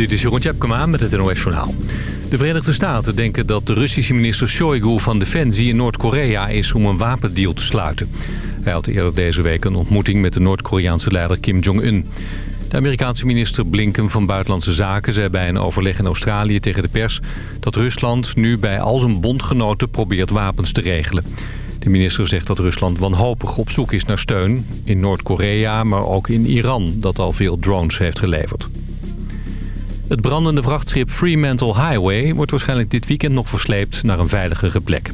Dit is Jeroen Tjepkema met het NOS Journaal. De Verenigde Staten denken dat de Russische minister Shoigu van Defensie in Noord-Korea is om een wapendeal te sluiten. Hij had eerder deze week een ontmoeting met de Noord-Koreaanse leider Kim Jong-un. De Amerikaanse minister Blinken van Buitenlandse Zaken zei bij een overleg in Australië tegen de pers... dat Rusland nu bij al zijn bondgenoten probeert wapens te regelen. De minister zegt dat Rusland wanhopig op zoek is naar steun... in Noord-Korea, maar ook in Iran, dat al veel drones heeft geleverd. Het brandende vrachtschip Fremantle Highway wordt waarschijnlijk dit weekend nog versleept naar een veiligere plek.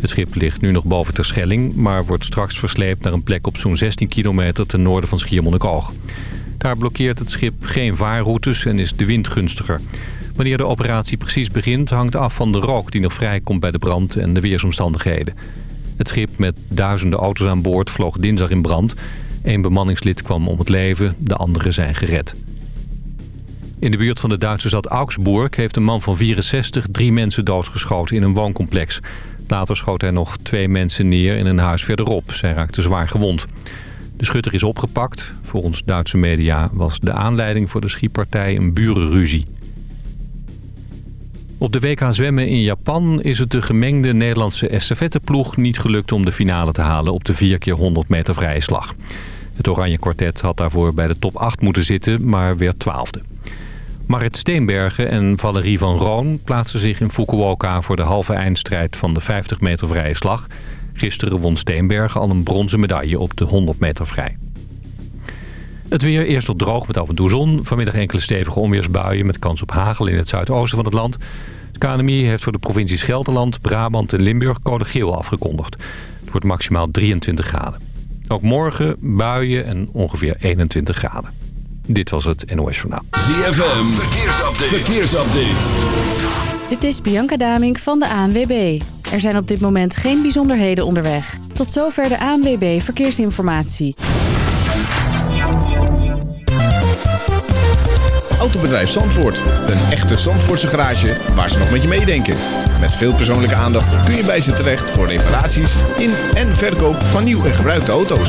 Het schip ligt nu nog boven Terschelling, maar wordt straks versleept naar een plek op zo'n 16 kilometer ten noorden van Schiermonnikoog. Daar blokkeert het schip geen vaarroutes en is de wind gunstiger. Wanneer de operatie precies begint hangt af van de rook die nog vrijkomt bij de brand en de weersomstandigheden. Het schip met duizenden auto's aan boord vloog dinsdag in brand. Eén bemanningslid kwam om het leven, de anderen zijn gered. In de buurt van de Duitse stad Augsburg heeft een man van 64 drie mensen doodgeschoten in een wooncomplex. Later schoot hij nog twee mensen neer in een huis verderop. Zij raakten zwaar gewond. De schutter is opgepakt. Volgens Duitse media was de aanleiding voor de schietpartij een burenruzie. Op de WK zwemmen in Japan is het de gemengde Nederlandse estafetteploeg niet gelukt om de finale te halen op de 4 keer 100 meter vrije slag. Het Oranje Kwartet had daarvoor bij de top 8 moeten zitten, maar werd twaalfde. Marit Steenbergen en Valerie van Roon plaatsen zich in Fukuoka voor de halve eindstrijd van de 50 meter vrije slag. Gisteren won Steenbergen al een bronzen medaille op de 100 meter vrij. Het weer eerst wat droog met af en toe zon. Vanmiddag enkele stevige onweersbuien met kans op hagel in het zuidoosten van het land. Het KNMI heeft voor de provincies Gelderland, Brabant en Limburg code geel afgekondigd. Het wordt maximaal 23 graden. Ook morgen buien en ongeveer 21 graden. Dit was het NOS Journaal. ZFM, verkeersupdate. verkeersupdate. Dit is Bianca Damink van de ANWB. Er zijn op dit moment geen bijzonderheden onderweg. Tot zover de ANWB Verkeersinformatie. Autobedrijf Zandvoort. Een echte Zandvoortse garage waar ze nog met je meedenken. Met veel persoonlijke aandacht kun je bij ze terecht voor reparaties in en verkoop van nieuw en gebruikte auto's.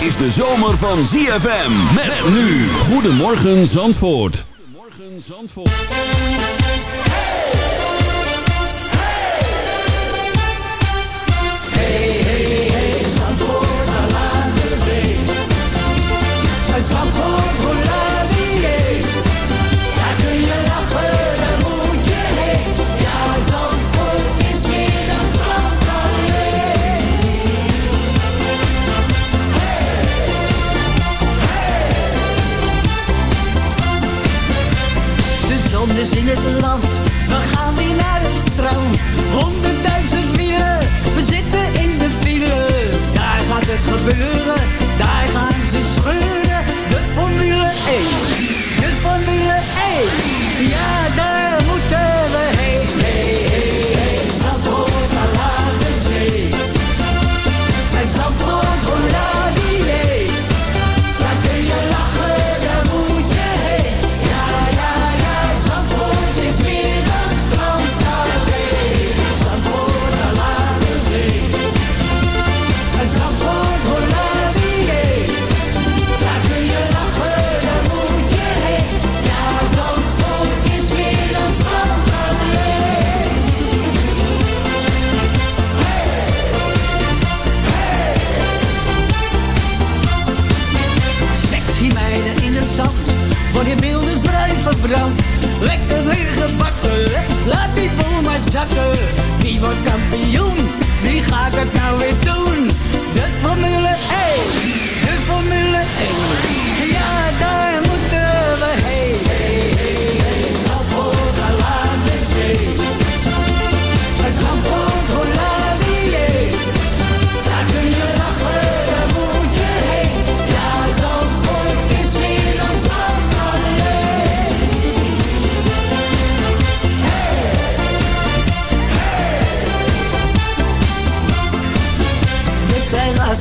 is de zomer van ZFM. Met, nu. Goedemorgen Zandvoort. Goedemorgen Zandvoort. Land, we gaan weer naar het strand. Honderdduizend mieren, we zitten in de file. Daar gaat het gebeuren, daar gaan ze scheuren. De Formule 1, de Formule 1, ja daar moeten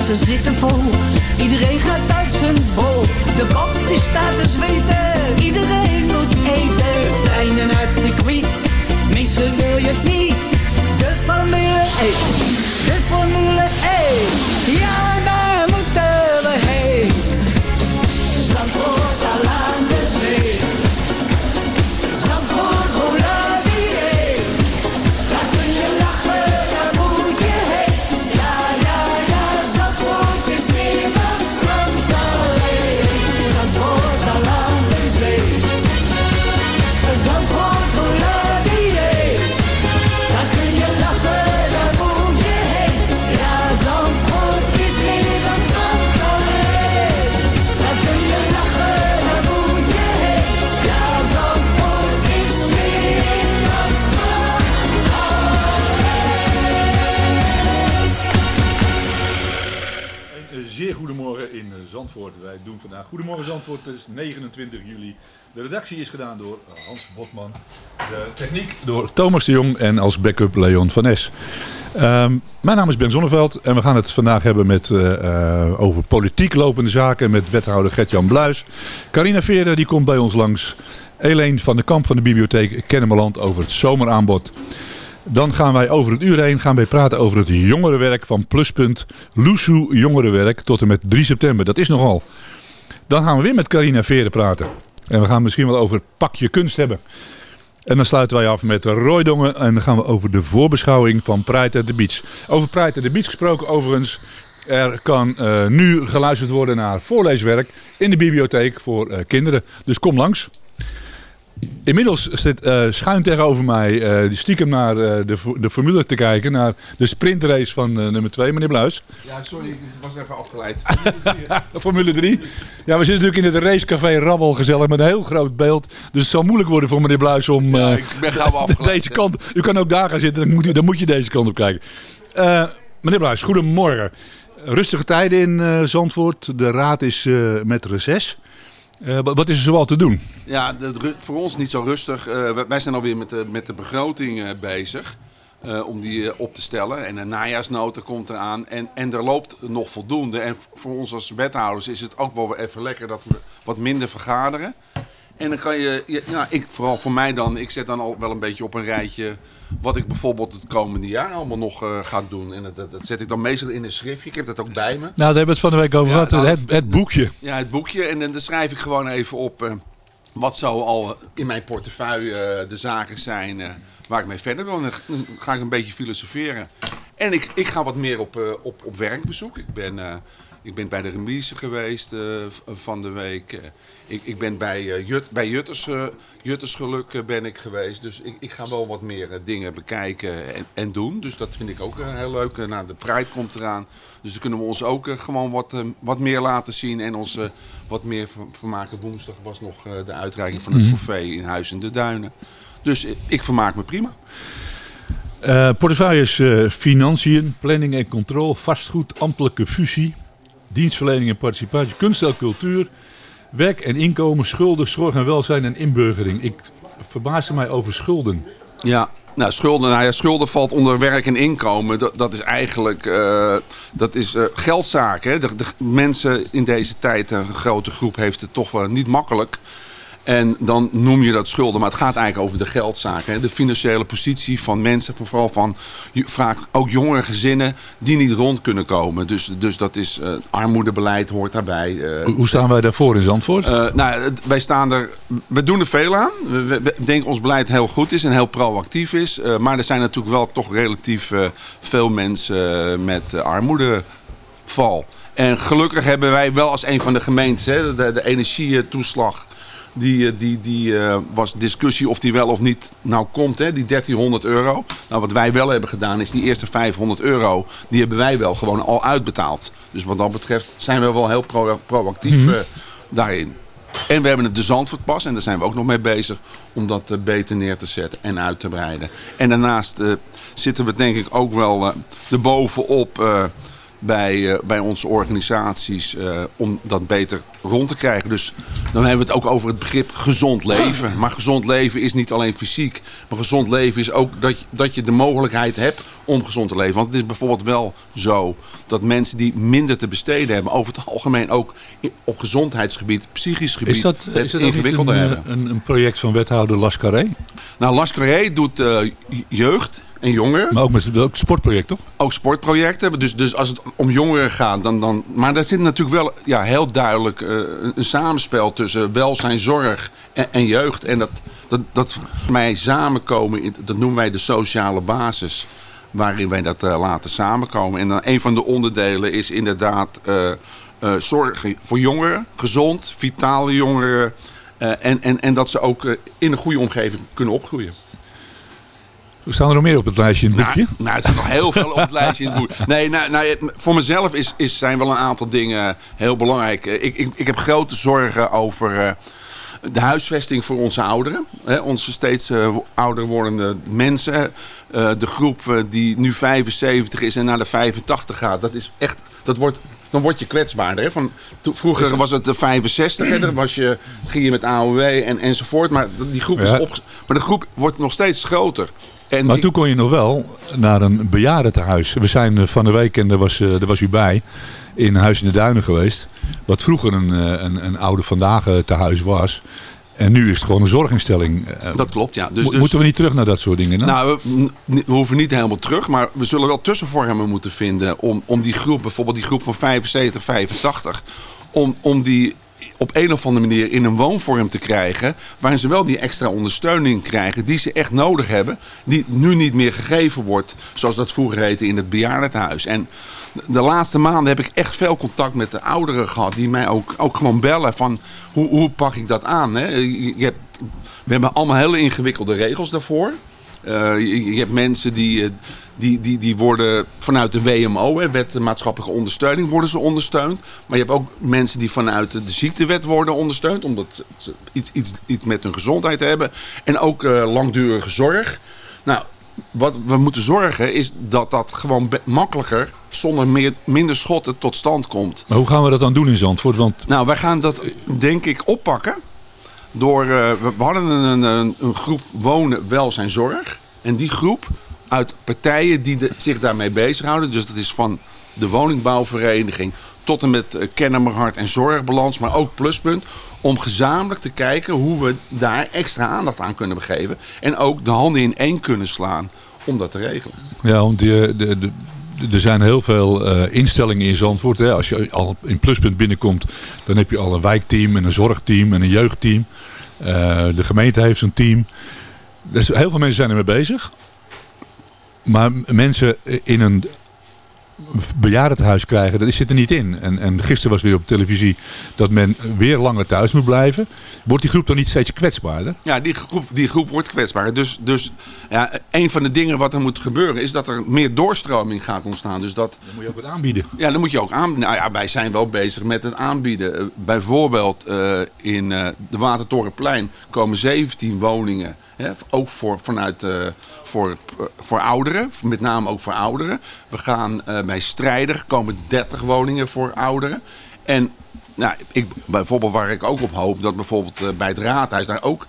we zitten vol. Iedereen gaat uit zijn bol. De kop die staat te zweten. Iedereen moet eten. Treinen uit circuit. Missen wil je het niet. De Formule 1. De Formule 1. Het is 29 juli. De redactie is gedaan door eh, Hans Botman. De techniek door Thomas de Jong en als backup Leon van Es. Ehm, mijn naam is Ben Zonneveld en we gaan het vandaag hebben met, eh, eh, over politiek lopende zaken met wethouder Gert-Jan Bluis. Carina Veren die komt bij ons langs. Eleen van de Kamp van de bibliotheek Kennemerland over het zomeraanbod. Dan gaan wij over het uur heen gaan wij praten over het jongerenwerk van Pluspunt Loesoe Jongerenwerk tot en met 3 september. Dat is nogal. Dan gaan we weer met Carina Veren praten. En we gaan misschien wel over pakje kunst hebben. En dan sluiten wij af met Roy en dan gaan we over de voorbeschouwing van Pride at the Beach. Over Pride at the Beach gesproken overigens. Er kan eh, nu geluisterd worden naar voorleeswerk in de bibliotheek voor eh, kinderen. Dus kom langs. Inmiddels zit eh, schuin tegenover mij eh, die stiekem naar eh, de, de formule te kijken. Naar de sprintrace van nummer 2, meneer Bluis. Ja, sorry, ik was even afgeleid. Formule 3. Ja, we zitten natuurlijk in het racecafé Rabbel gezellig met een heel groot beeld. Dus het zal moeilijk worden voor meneer Bluis om Ja, ik ben gauw afgeleid. deze kant... U kan ook daar gaan zitten, dan moet u, dan moet je deze kant op kijken. Meneer Bluis, goedemorgen. Rustige tijden in Zandvoort. De raad is met reces. Eh, wat is er zoal te doen? Ja, voor ons niet zo rustig. Eh, wij- zijn alweer met de, met de begroting eh, bezig. om die op te stellen. En een najaarsnota komt eraan. En, en er loopt nog voldoende. En voor ons als wethouders is het ook wel even lekker dat we wat minder vergaderen. En dan kan je, ja, nou, ik, vooral voor mij dan, ik zet dan al wel een beetje op een rijtje wat ik bijvoorbeeld het komende jaar allemaal nog eh, ga doen. En dat, dat, dat zet ik dan meestal in een schriftje. Ik heb dat ook bij me. Nou, daar hebben we het van de week over Ja, gehad. nou, het, het boekje. Ja, het boekje. En dan dan schrijf ik gewoon even op eh, wat zou al in mijn portefeuille eh, de zaken zijn waar ik mee verder wil. En dan ga ik een beetje filosoferen. En ik, ik ga wat meer op, op, op werkbezoek. Ik ben, ik ben bij de remise geweest eh, van de week. Eh, ik, ik ben bij, eh, Jut, bij Jutters, Juttersgeluk ben ik geweest. Dus ik, ik ga wel wat meer dingen bekijken en, en doen. Dus dat vind ik ook heel leuk. Nou, de Pride komt eraan. Dus dan kunnen we ons ook gewoon wat, wat meer laten zien. En ons wat meer ver- vermaken. Woensdag was nog de uitreiking van het trofee in Huis in de Duinen. Dus ik, vermaak me prima. Eh portefeuilles financiën, planning en controle, vastgoed, ambtelijke fusie, dienstverlening en participatie, kunst en cultuur, werk en inkomen, schulden, zorg en welzijn en inburgering. Ik verbaasde mij over schulden. Ja, nou, schulden, nou ja, schulden valt onder werk en inkomen. Dat, dat is eigenlijk eh, dat is, eh, geldzaken. De mensen in deze tijd, een grote groep, heeft het toch wel niet makkelijk. En dan noem je dat schulden, maar het gaat eigenlijk over de geldzaken. Hè. De financiële positie van mensen, vooral van vaak ook jongere gezinnen die niet rond kunnen komen. Dus, dus dat is eh, armoedebeleid hoort daarbij. eh, Hoe staan wij daarvoor in Zandvoort? eh, nou, wij staan er. We doen er veel aan. We, we- we denken ons beleid heel goed is en heel proactief is. Maar er zijn natuurlijk wel toch relatief veel mensen met armoedeval. En gelukkig hebben wij wel als een van de gemeentes hè, de, de energietoeslag. Die, eh, die, die eh, was discussie of die wel of niet nou komt, hè, die 1300 euro. Nou, wat wij wel hebben gedaan is die eerste 500 euro, die hebben wij wel gewoon al uitbetaald. Dus wat dat betreft zijn we wel heel pro- proactief eh, daarin. En we hebben het de Zandvoortpas en daar zijn we ook nog mee bezig om dat beter neer te zetten en uit te breiden. En daarnaast zitten we denk ik ook wel eh erbovenop bij, eh, bij onze organisaties eh, om dat beter rond te krijgen. Dus dan hebben we het ook over het begrip gezond leven. Maar gezond leven is niet alleen fysiek. Maar gezond leven is ook dat, je- dat je de mogelijkheid hebt om gezond te leven. Want het is bijvoorbeeld wel zo dat mensen die minder te besteden hebben... over het algemeen ook op gezondheidsgebied, psychisch gebied... Is dat, is dat ingewikkelder een, hebben. eh, een, een project van wethouder Lascaré? Nou, Las Carré doet jeugd en jongeren. Maar ook met ook sportproject, toch? Ook sportprojecten. Dus, dus als het om jongeren gaat, dan. dan maar daar zit natuurlijk wel ja, heel duidelijk eh, een, een samenspel tussen welzijn, zorg en, en jeugd. En dat, dat, dat mij samenkomen, in- dat noemen wij de sociale basis. Waarin wij dat eh, laten samenkomen. En dan een van de onderdelen is inderdaad eh, zorgen voor jongeren, gezond, vitale jongeren. en, en, en dat ze ook in een goede omgeving kunnen opgroeien. We staan er nog meer op het lijstje in het boekje. Nou, nou, er zijn nog heel veel op het lijstje in het boek. Nee, nou, nou, voor mezelf is, is, zijn wel een aantal dingen heel belangrijk. Ik, ik, ik heb grote zorgen over eh, de huisvesting voor onze ouderen. Hè, onze steeds eh, ouder wordende mensen. Eh, de groep die nu 75 is en naar de 85 gaat. Dat is echt, dat wordt, dan word je kwetsbaarder. Hè? Van, to- vroeger was het de 65, hè? dan was je, ging je met AOW en, enzovoort. Maar die groep is op, maar de groep wordt nog steeds groter. En Maar ik- toen kon je nog wel naar een bejaardentehuis. We zijn eh, van de week, en daar was, eh, daar was u bij, in Huis in de Duinen geweest. Wat vroeger een, eh, een, een oude vandaag eh, tehuis was. En nu is het gewoon een zorginstelling. Dat klopt, ja. Dus, mo- dus, Moeten we niet terug naar dat soort dingen? Dan? nou, we, we hoeven niet helemaal terug, maar we zullen wel tussenvormen moeten vinden om, om die groep, bijvoorbeeld die groep van 75, 85, om, om die op een of andere manier in een woonvorm te krijgen, waarin ze wel die extra ondersteuning krijgen die ze echt nodig hebben, die nu niet meer gegeven wordt, zoals dat vroeger heette in het bejaardentehuis. En de laatste maanden heb ik echt veel contact met de ouderen gehad, die mij ook, ook gewoon bellen van hoe, hoe pak ik dat aan? Hè? Je, hebt, we hebben allemaal hele ingewikkelde regels daarvoor. Eh, je, je hebt mensen die, eh, die, die, die worden vanuit de WMO, hè, Wet Maatschappelijke Ondersteuning, worden ze ondersteund. Maar je hebt ook mensen die vanuit de ziektewet worden ondersteund, omdat ze iets, iets, iets met hun gezondheid hebben. En ook eh, langdurige zorg. Nou, wat we moeten zorgen is dat dat gewoon makkelijker, zonder meer, minder schotten, tot stand komt. Maar hoe gaan we dat dan doen in Zandvoort? Want Nou, wij gaan dat denk ik oppakken. Door, eh, we, we hadden een, een, een groep wonen, welzijn, zorg. En die groep uit partijen die zich daarmee bezighouden. Dus dat is van de woningbouwvereniging tot en met uh, Kennemerhart en Zorgbalans. Maar ook Pluspunt. Om gezamenlijk te kijken hoe we daar extra aandacht aan kunnen geven. En ook de handen in één kunnen slaan om dat te regelen. Ja, want die, de, de, er zijn heel veel eh, instellingen in Zandvoort. Hè. Als je al in pluspunt binnenkomt, dan heb je al een wijkteam en een zorgteam en een jeugdteam. Eh, de gemeente heeft zo'n team. Dus heel veel mensen zijn ermee bezig. Maar mensen in een bejaardentehuis krijgen, dat zit er niet in. En, en gisteren was weer op televisie dat men weer langer thuis moet blijven. Wordt die groep dan niet steeds kwetsbaarder? Ja, die groep, die groep wordt kwetsbaar. Dus, dus ja, een van de dingen wat er moet gebeuren is dat er meer doorstroming gaat ontstaan. Dus dat, Dan moet je ook wat aanbieden. ja, dan moet je ook aanbieden. Nou ja, wij zijn wel bezig met het aanbieden. Eh, bijvoorbeeld eh, in eh, de Watertorenplein komen 17 woningen. Ook voor, vanuit, eh, voor, eh, voor ouderen, met name ook voor ouderen. We gaan eh, bij Strijder komen 30 woningen voor ouderen. En nou, ik, bijvoorbeeld waar ik ook op hoop, dat bijvoorbeeld bij het raadhuis daar ook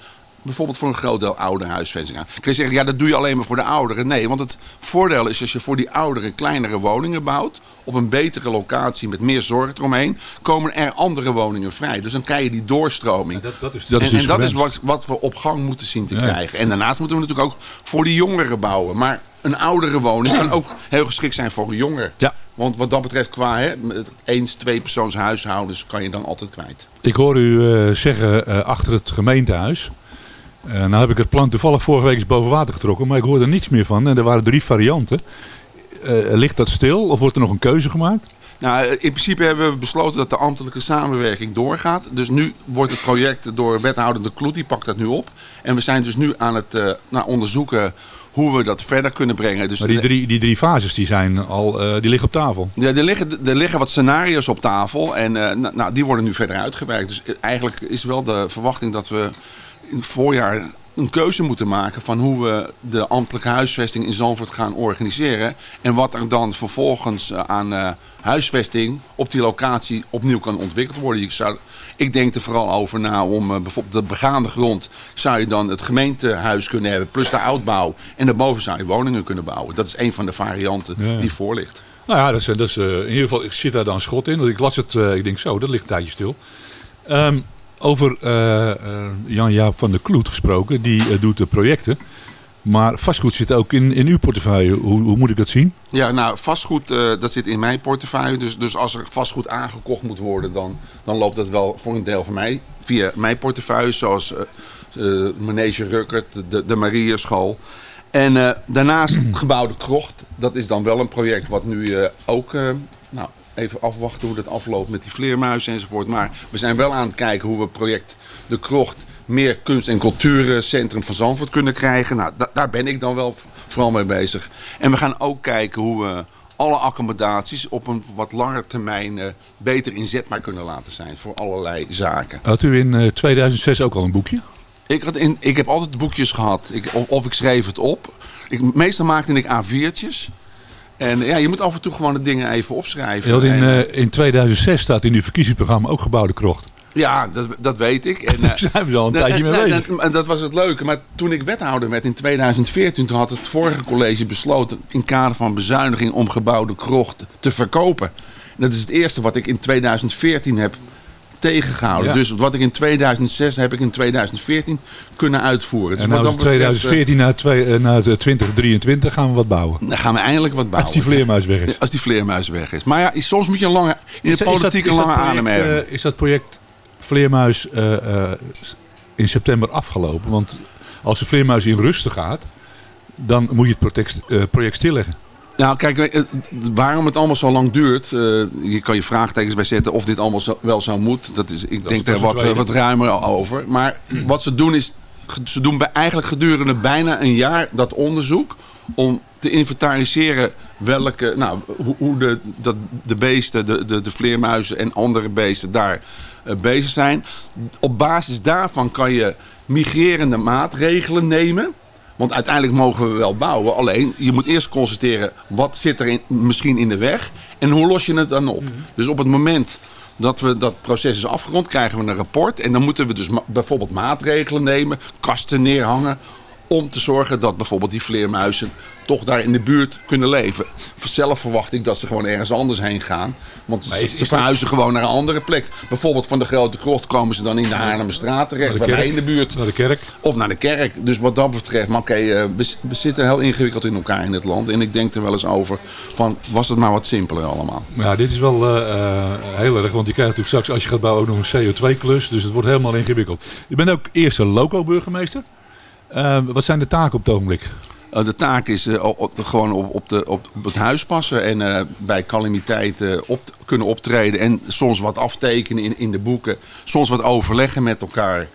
bijvoorbeeld voor een groot deel ouderhuisvesting aan. Kun je zeggen, ja, dat doe je alleen maar voor de ouderen. Nee, want het voordeel is als je voor die ouderen kleinere woningen bouwt, op een betere locatie met meer zorg eromheen, komen er andere woningen vrij. Dus dan krijg je die doorstroming. dat, dat is, dat is en, dus en dat is wat, wat we op gang moeten zien te Ja. krijgen. En daarnaast moeten we natuurlijk ook voor die jongeren bouwen. Maar een oudere woning kan ook heel geschikt zijn voor een jonger. Ja. Want wat dat betreft, qua hè, eens, twee persoons huishoudens kan je dan altijd kwijt. Ik hoor u eh, zeggen eh, achter het gemeentehuis. Eh, nou heb ik het plan toevallig vorige week eens boven water getrokken, maar ik hoor er niets meer van. En er waren drie varianten. Eh, ligt dat stil of wordt er nog een keuze gemaakt? Nou, in principe hebben we besloten dat de ambtelijke samenwerking doorgaat. Dus nu wordt het project door wethouder De Kloet, die pakt dat nu op. En we zijn dus nu aan het eh, nou, onderzoeken hoe we dat verder kunnen brengen. Dus Maar die drie, die drie fases die zijn al, eh, die liggen op tafel. Ja, er, liggen, er liggen wat scenario's op tafel en eh, nou, nou, die worden nu verder uitgewerkt. Dus eh, eigenlijk is wel de verwachting dat we in het voorjaar een keuze moeten maken van hoe we de ambtelijke huisvesting in Zandvoort gaan organiseren. En wat er dan vervolgens eh, aan eh, huisvesting op die locatie opnieuw kan ontwikkeld worden. Je zou, ik denk er vooral over na om eh, bijvoorbeeld de begaande grond zou je dan het gemeentehuis kunnen hebben. Plus de oudbouw. En daarboven zou je woningen kunnen bouwen. Dat is een van de varianten Ja. die voor ligt. Nou ja, dat is, dat is, in ieder geval ik zit daar dan schot in. Want ik las het, ik denk zo, dat ligt een tijdje stil. Ehm, over eh, eh, Jan-Jaap van der Kloet gesproken, die eh, doet de projecten. Maar vastgoed zit ook in, in uw portefeuille. Hoe, hoe moet ik dat zien? Ja, nou, vastgoed, dat zit in mijn portefeuille. Dus, dus als er vastgoed aangekocht moet worden, dan, dan loopt dat wel voor een deel van mij via mijn portefeuille. Zoals eh eh, Manege Ruckert, de, de Marieschool. En eh, daarnaast gebouwde krocht. Dat is dan wel een project wat nu ook... nou, even afwachten hoe dat afloopt met die vleermuizen enzovoort. Maar we zijn wel aan het kijken hoe we project De Krocht meer kunst- en cultuurcentrum van Zandvoort kunnen krijgen. Nou, da- daar ben ik dan wel vooral mee bezig. En we gaan ook kijken hoe we alle accommodaties op een wat langer termijn eh, beter inzetbaar kunnen laten zijn voor allerlei zaken. Had u in eh, 2006 ook al een boekje? Ik, had in, ik heb altijd boekjes gehad. Ik, of, of ik schreef het op. Ik, meestal maakte ik A4'tjes. En ja, je moet af en toe gewoon de dingen even opschrijven. In, En, eh, in 2006 staat in uw verkiezingsprogramma ook gebouwde krocht. ja, dat, dat weet ik. En, eh, Daar zijn we al een tijdje mee bezig. En dat was het leuke. Maar toen ik wethouder werd in 2014, toen had het vorige college besloten in kader van bezuiniging om gebouwde krocht te verkopen. En dat is het eerste wat ik in 2014 heb tegengehouden. Ja. Dus wat ik in 2006 heb ik in 2014 kunnen uitvoeren. Dus En nou dat is betreft, 2014 naar, twee, eh, naar de 2023 gaan we wat bouwen. dan gaan we eindelijk wat bouwen. Als die vleermuis weg is. Als die vleermuis weg is. Maar ja, soms moet je een lange, in de is dat- politiek een lange project, adem hebben. eh, is dat project Vleermuis eh, eh, in september afgelopen? Want als de Vleermuis in rusten gaat, dan moet je het project, project stilleggen. Nou, kijk, eh, waarom het allemaal zo lang duurt. eh, je kan je vraagtekens bij zetten of dit allemaal zo- wel zou moeten. Dat is, ik denk er is wat, eh, wat ruimer over. Maar wat ze doen is. Ze doen bij- eigenlijk gedurende bijna een jaar dat onderzoek. Om te inventariseren welke. Nou, hoe, de, dat, de beesten, de, de, de vleermuizen en andere beesten daar bezig zijn. Op basis daarvan kan je migrerende maatregelen nemen. Want uiteindelijk mogen we wel bouwen. Alleen je moet eerst constateren wat zit er in, misschien in de weg. En hoe los je het dan op. Dus op het moment dat we dat proces is afgerond, krijgen we een rapport. En dan moeten we dus ma- bijvoorbeeld maatregelen nemen. Kasten neerhangen. Om te zorgen dat bijvoorbeeld die vleermuizen toch daar in de buurt kunnen leven. Zelf verwacht ik dat ze gewoon ergens anders heen gaan. Want ze, is- dat- verhuizen gewoon naar een andere plek. Bijvoorbeeld van de Grote Krocht komen ze dan in de Haarlemmerstraat terecht. Naar Bij de mij kerk. in de buurt. Naar de kerk. Of naar de kerk. Dus wat dat betreft, maar oké, eh, we, we zitten heel ingewikkeld in elkaar in het land. En ik denk er wel eens over van, was het maar wat simpeler allemaal. Ja, dit is wel eh, eh, heel erg, want je krijgt natuurlijk straks als je gaat bouwen ook nog een CO2-klus. Dus het wordt helemaal ingewikkeld. Je bent ook eerste loco-burgemeester. Wat zijn de taken op het ogenblik? Eh, de taak is eh, op- gewoon op, op, de, op, op het huis passen en eh, bij calamiteiten op, kunnen optreden. En soms wat aftekenen in, in de boeken. Soms wat overleggen met elkaar.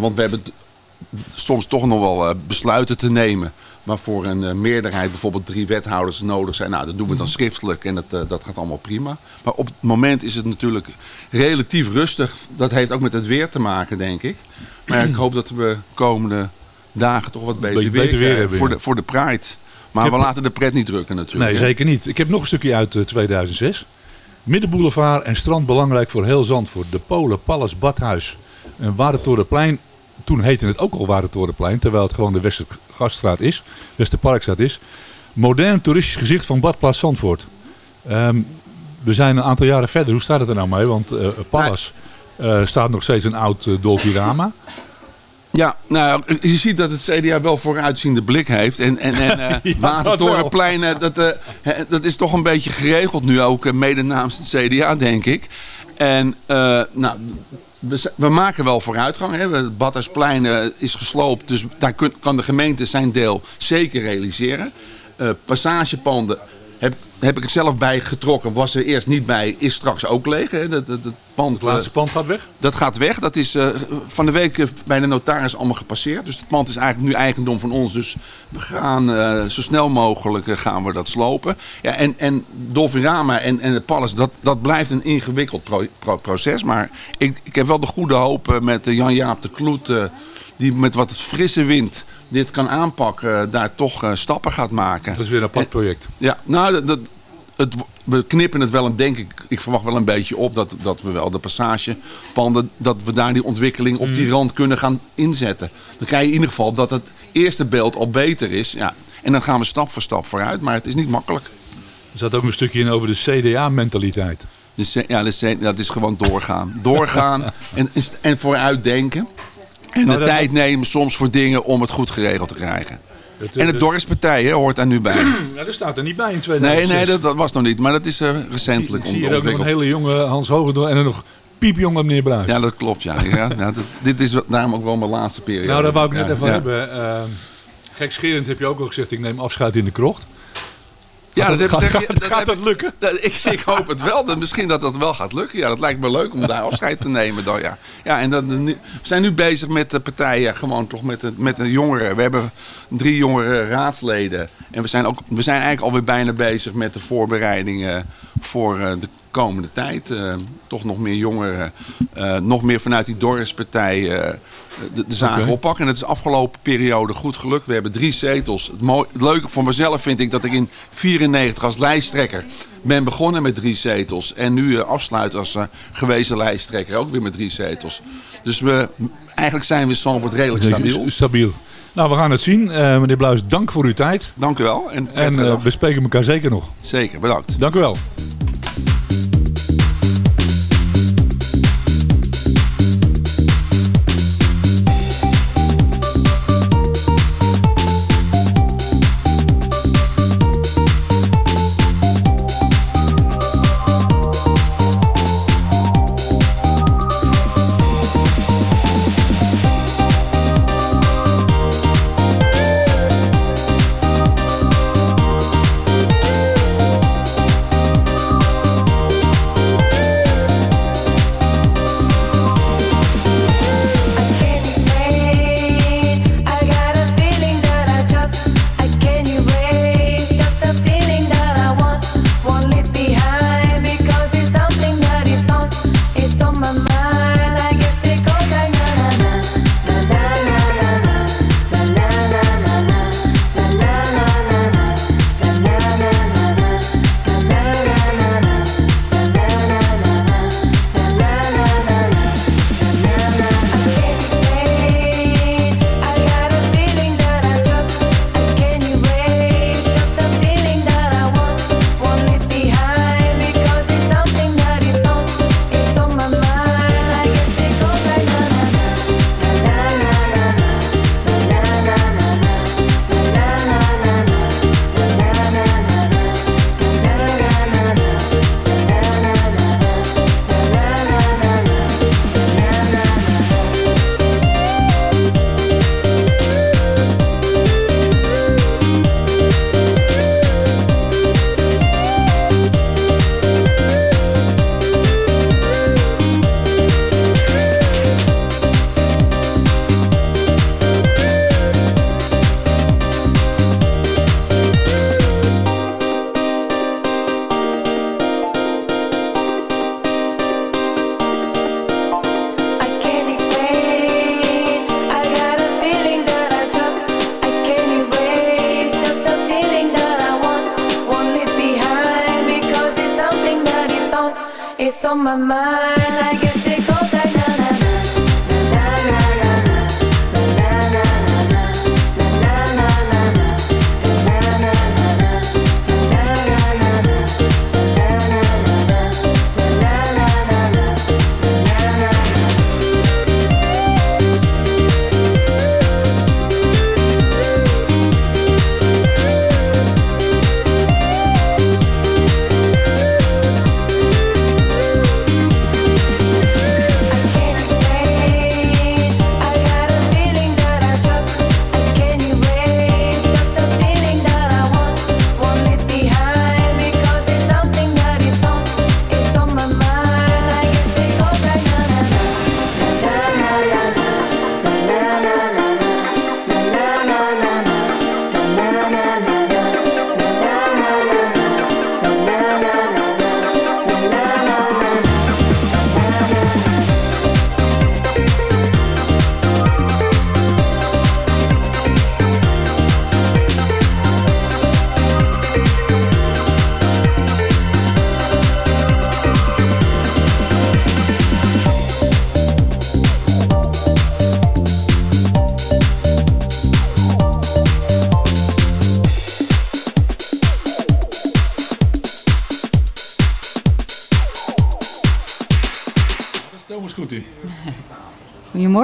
Want we hebben soms toch nog wel besluiten te nemen. Maar voor een meerderheid, bijvoorbeeld drie wethouders nodig zijn. Nou, dat doen we dan schriftelijk en dat, dat gaat allemaal prima. Maar op het moment is het natuurlijk relatief rustig. Dat heeft ook met het weer te maken, denk ik. Maar ja, ik hoop dat we komende dagen toch wat beter, weer, beter weer krijgen hebben, voor, de, voor de Pride. Maar we laten de pret niet drukken natuurlijk. Nee, hè. zeker niet. Ik heb nog een stukje uit eh, 2006. Middenboulevard en strand belangrijk voor heel Zandvoort. De Polen, Palace, Badhuis en Warentorenplein. Toen heette het ook al Warentorenplein, terwijl het gewoon de Westergaststraat is. Westerparkstraat is. Modern toeristisch gezicht van Badplaats Zandvoort. Ehm, we zijn een aantal jaren verder. Hoe staat het er nou mee? Want eh Palace eh, staat nog steeds een oud uh, Dolfirama. Ja, nou, je ziet dat het CDA wel vooruitziende blik heeft. En, en, en eh Ja, Watertorenplein, eh, dat, eh, hè, dat is toch een beetje geregeld nu ook, eh, mede namens het CDA, denk ik. En eh, nou, we, we maken wel vooruitgang. Hè. Het Badhuisplein eh, is gesloopt, dus daar kun- kan de gemeente zijn deel zeker realiseren. Eh, passagepanden heb, heb ik het zelf bij getrokken, was er eerst niet bij, is straks ook leeg. Hè. Dat, dat, dat pand, Het laatste eh, pand gaat weg. dat gaat weg. Dat is eh, van de week eh, bij de notaris allemaal gepasseerd. Dus het pand is eigenlijk nu eigendom van ons. Dus we gaan zo snel mogelijk gaan we dat slopen. Ja, en, en Dolfirama en, en het Palace, dat, dat blijft een ingewikkeld pro- pro- proces. Maar ik, ik heb wel de goede hoop met Jan-Jaap de Kloet... die met wat frisse wind dit kan aanpakken, eh, daar toch eh, stappen gaat maken. Dat is weer een apart project. Ja, nou, dat, dat- het, we knippen het wel een, denk ik, ik verwacht wel een beetje op dat, dat we wel de passagepanden, dat we daar die ontwikkeling op die rand kunnen gaan inzetten. Dan krijg je in ieder geval dat het eerste beeld al beter is. Ja. En dan gaan we stap voor stap vooruit, maar het is niet makkelijk. Er zat ook een stukje in over de CDA-mentaliteit. Ja, dat is gewoon doorgaan. Doorgaan en, en vooruitdenken. En Nou, de dat- tijd nemen soms voor dingen om het goed geregeld te krijgen. Het, En de het- dorpspartij hè, hoort daar nu bij. Ja, dat staat er niet bij in Nee, 2006. nee, dat, dat was nog niet. Maar dat is eh, Zie, recentelijk zie je hier ook nog een hele jonge Hans Hogendoorn en een nog piepjonge meneer Bruis. Ja, dat klopt, ja. ja, dat- dit is daarom ook wel mijn laatste periode. nou, daar wou ik net even ja. hebben. Uh, gekscherend heb je ook al gezegd, ik neem afscheid in de krocht. Ja, dat, gaat, dat- gaat, dat gaat lukken? dat- ik, ik hoop het wel. Dat, misschien dat dat wel gaat lukken. Ja, dat lijkt me leuk om daar afscheid te nemen dan, ja. Ja, en dan, we zijn nu bezig met de partijen, gewoon toch met de, met de jongeren. We hebben drie jongere raadsleden. En we zijn, ook, we zijn eigenlijk alweer bijna bezig met de voorbereidingen voor eh, de komende tijd. Eh, toch nog meer jongeren, eh, nog meer vanuit die dorpspartij eh, de, de zaken oppakken. En het is afgelopen periode goed gelukt. We hebben drie zetels. Het, mooi, het leuke voor mezelf vind ik dat ik in 94 als lijsttrekker ben begonnen met drie zetels. En nu eh, afsluit als eh, gewezen lijsttrekker ook weer met drie zetels. Dus we, eigenlijk zijn we Zandvoort redelijk stabiel. Stabiel. Nou, we gaan het zien. Eh, meneer Bluis, dank voor uw tijd. Dank u wel. En, En eh, we spreken elkaar zeker nog. Zeker, bedankt. Dank u wel.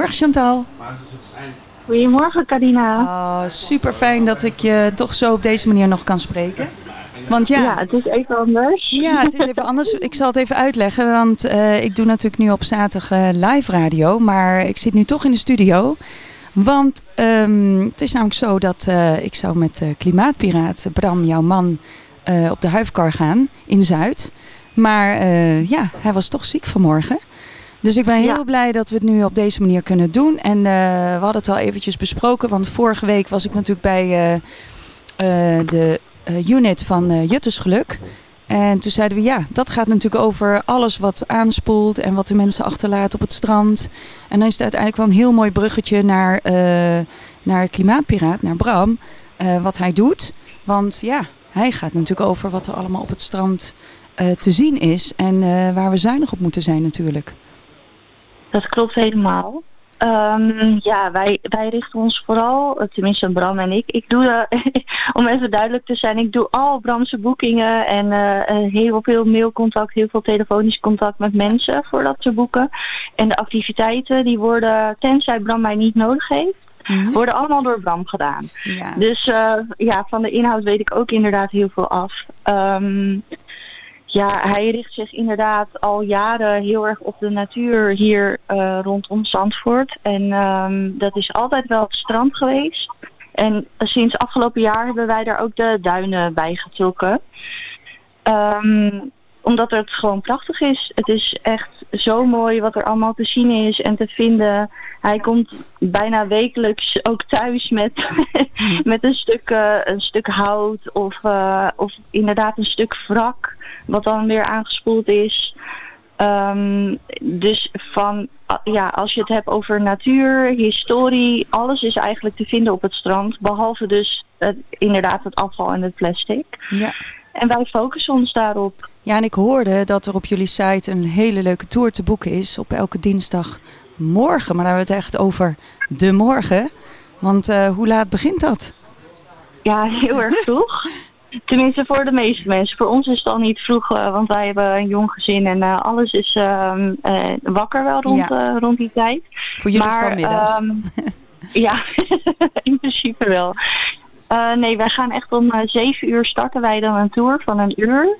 Goedemorgen Chantal. Goedemorgen, Carina. Oh, super fijn dat ik je toch zo op deze manier nog kan spreken. Want ja, Ja, het is even anders. Ja, het is even anders. Ik zal het even uitleggen, want eh, ik doe natuurlijk nu op zaterdag eh, live radio, maar ik zit nu toch in de studio. Want ehm, het is namelijk zo dat eh, ik zou met Klimaatpiraat Bram, jouw man, op de huifkar gaan in Zuid. Maar ja, hij was toch ziek vanmorgen. Dus ik ben heel blij dat we het nu op deze manier kunnen doen. En eh, we hadden het al eventjes besproken, want vorige week was ik natuurlijk bij eh, eh, de unit van Juttesgeluk. En toen zeiden we ja, dat gaat natuurlijk over alles wat aanspoelt en wat de mensen achterlaten op het strand. En dan is het uiteindelijk wel een heel mooi bruggetje naar, naar Klimaatpiraat, naar Bram, wat hij doet. Want ja, hij gaat natuurlijk over wat er allemaal op het strand te zien is en waar we zuinig op moeten zijn natuurlijk. Dat klopt helemaal. Ehm, ja, wij, wij richten ons vooral, tenminste Bram en ik, ik doe, eh, om even duidelijk te zijn, ik doe al Bramse boekingen en eh, heel veel mailcontact, heel veel telefonisch contact met mensen voordat ze boeken. En de activiteiten die worden, tenzij Bram mij niet nodig heeft, worden allemaal door Bram gedaan. Ja. Dus ja, van de inhoud weet ik ook inderdaad heel veel af. Ehm, ja, hij richt zich inderdaad al jaren heel erg op de natuur hier eh, rondom Zandvoort. En ehm, dat is altijd wel het strand geweest. En sinds afgelopen jaar hebben wij daar ook de duinen bij getrokken. Ehm, omdat het gewoon prachtig is. Het is echt zo mooi wat er allemaal te zien is en te vinden. Hij komt bijna wekelijks ook thuis met, met een, stuk, eh, een stuk hout of, eh, of inderdaad een stuk wrak. Wat dan weer aangespoeld is. Ehm, dus van, ah, ja, als je het hebt over natuur, historie, alles is eigenlijk te vinden op het strand. Behalve dus het- inderdaad het afval en het plastic. Ja. En wij focussen ons daarop. Ja, en ik hoorde dat er op jullie site een hele leuke tour te boeken is op elke dinsdag morgen. Maar daar hebben we het echt over de morgen. Want eh, hoe laat begint dat? Ja, heel erg vroeg. Tenminste voor de meeste mensen. Voor ons is het al niet vroeg, eh, want wij hebben een jong gezin en eh, alles is ehm, eh, wakker wel rond, Ja. rond die tijd. Voor jullie is het middag. ehm, ja, in principe wel. Nee, wij gaan echt om zeven uur starten wij dan een tour van een uur.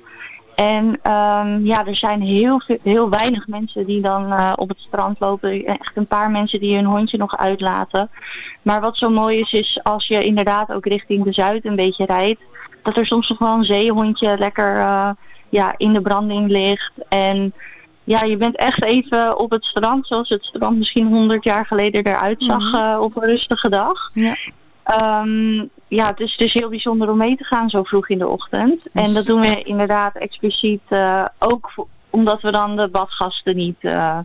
En ehm, ja, er zijn heel, veel, heel weinig mensen die dan eh, op het strand lopen. Echt een paar mensen die hun hondje nog uitlaten. Maar wat zo mooi is, is als je inderdaad ook richting de Zuid een beetje rijdt. Dat er soms nog wel een zeehondje lekker eh, ja, in de branding ligt. En ja, je bent echt even op het strand zoals het strand misschien 100 jaar geleden eruit zag Mhm. eh, op een rustige dag. Ja. Ehm, ja, het is dus heel bijzonder om mee te gaan zo vroeg in de ochtend. En dat doen we inderdaad expliciet eh, ook voor- omdat we dan de badgasten niet eh,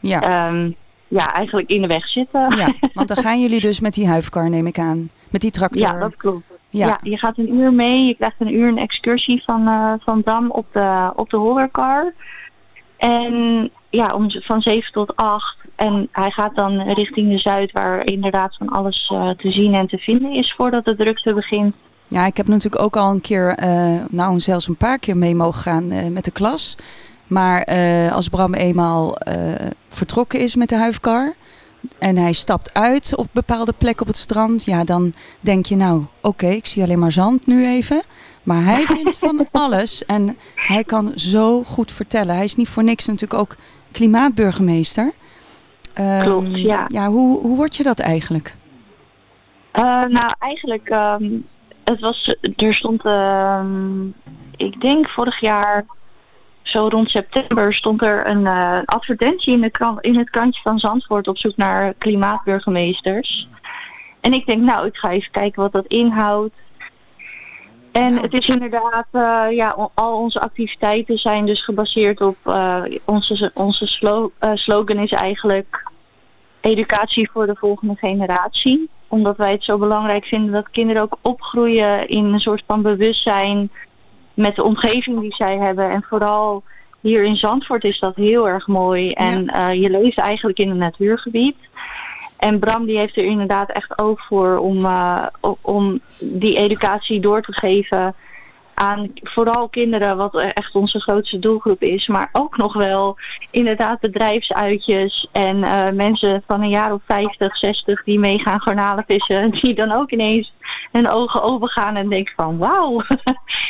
Ja. ehm, ja, eigenlijk in de weg zitten. Ja, want dan gaan jullie dus met die huifkar, neem ik aan. Met die tractor. Ja, dat klopt. Ja. Ja. je gaat een uur mee. Je krijgt een uur een excursie van, eh van Dam op de, op de hovercar. En ja, om, van 7 tot 8. En hij gaat dan richting de Zuid, waar inderdaad van alles eh, te zien en te vinden is voordat de drukte begint. Ja, ik heb natuurlijk ook al een keer, eh, nou zelfs een paar keer mee mogen gaan eh, met de klas. Maar als Bram eenmaal vertrokken is met de huifkar en hij stapt uit op bepaalde plekken op het strand, ja, dan denk je nou, oké, ik zie alleen maar zand nu even. Maar hij vindt van alles en hij kan zo goed vertellen. Hij is niet voor niks natuurlijk ook klimaatburgemeester. Ehm, Klopt, ja. Ja, hoe, hoe word je dat eigenlijk? Eh, nou, eigenlijk, ehm, het was, er stond, ehm, ik denk vorig jaar, zo rond september, stond er een eh, advertentie in, de in het krantje van Zandvoort op zoek naar klimaatburgemeesters. En ik denk, nou, ik ga even kijken wat dat inhoudt. En het is inderdaad, eh, ja, al onze activiteiten zijn dus gebaseerd op, eh, onze, onze slo- eh, slogan is eigenlijk educatie voor de volgende generatie. Omdat wij het zo belangrijk vinden dat kinderen ook opgroeien in een soort van bewustzijn met de omgeving die zij hebben. En vooral hier in Zandvoort is dat heel erg mooi. En je leeft eigenlijk in een natuurgebied. En Bram die heeft er inderdaad echt oog voor om, eh, om die educatie door te geven aan vooral kinderen, wat echt onze grootste doelgroep is. Maar ook nog wel inderdaad bedrijfsuitjes en eh, mensen van een jaar of 50, 60 die mee gaan garnalen vissen. Die dan ook ineens hun ogen open gaan en denken van wauw,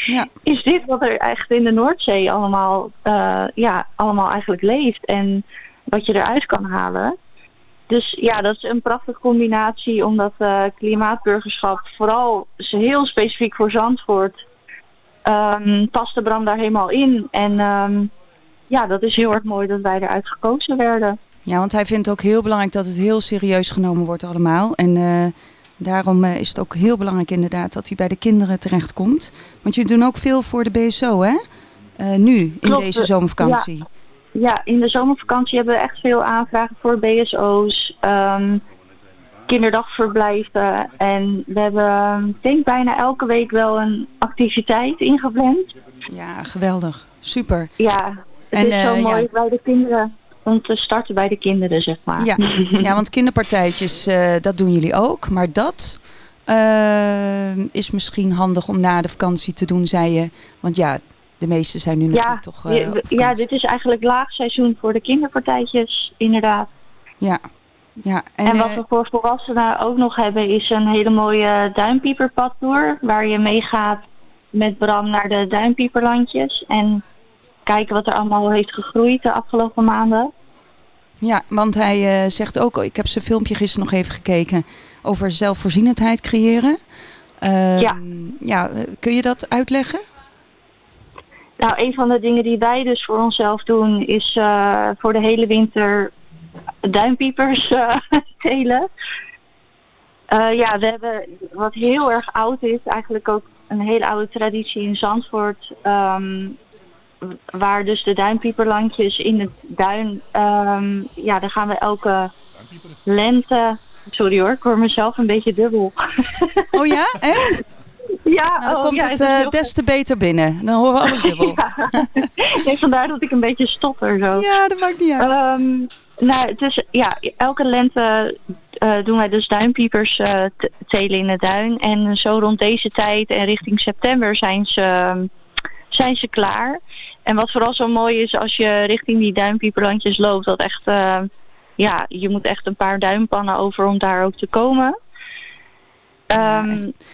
Ja. is dit wat er echt in de Noordzee allemaal, eh, ja, allemaal eigenlijk leeft en wat je eruit kan halen. Dus ja, dat is een prachtige combinatie, omdat eh, klimaatburgerschap vooral heel specifiek voor Zandvoort ehm past de brand daar helemaal in. En ehm, ja, dat is heel erg mooi dat wij eruit gekozen werden. Ja, want hij vindt ook heel belangrijk dat het heel serieus genomen wordt allemaal. En eh, daarom eh, is het ook heel belangrijk inderdaad dat hij bij de kinderen terechtkomt. Want jullie doen ook veel voor de BSO, hè? Nu, in Klopt, deze zomervakantie. Ja, in de zomervakantie hebben we echt veel aanvragen voor BSO's, ehm, kinderdagverblijven. En we hebben, ik denk bijna elke week wel een activiteit ingepland. Ja, geweldig. Super. Ja, het En, is zo eh, mooi ja. bij de kinderen, om te starten bij de kinderen, zeg maar. Ja, ja want kinderpartijtjes, eh, dat doen jullie ook. Maar dat eh, is misschien handig om na de vakantie te doen, zei je. Want ja, de meeste zijn nu natuurlijk Ja, toch eh, ja, dit is eigenlijk laagseizoen voor de kinderpartijtjes, inderdaad. Ja. ja. En, En, wat eh, we voor volwassenen ook nog hebben is een hele mooie duimpieperpadtour. Waar je meegaat met Bram naar de duimpieperlandjes. En kijken wat er allemaal heeft gegroeid de afgelopen maanden. Ja, want hij eh, zegt ook, ik heb zijn filmpje gisteren nog even gekeken over zelfvoorzienendheid creëren. Ehm, Ja. ja, eh, kun je dat uitleggen? Nou, een van de dingen die wij dus voor onszelf doen is eh, voor de hele winter duimpiepers eh, telen. Eh, ja, we hebben wat heel erg oud is, eigenlijk ook een hele oude traditie in Zandvoort. ehm, waar dus de duimpieperlandjes in het duin, ehm, ja, daar gaan we elke lente. Sorry hoor, ik hoor mezelf een beetje dubbel. Oh ja, echt? Ja, Nou, dan oh, komt ja, het is eh, des te beter binnen. Dan horen we alles dubbel. Ja. Nee, vandaar dat ik een beetje stotter zo. Ja, dat maakt niet uit. Ehm, nou, het is, ja, elke lente eh, doen wij dus duinpiepers t- telen in de duin. En zo rond deze tijd en richting september zijn ze, zijn ze klaar. En wat vooral zo mooi is als je richting die duimpieperlandjes loopt, dat echt, ja, je moet echt een paar duimpannen over om daar ook te komen. Ja, Ehm,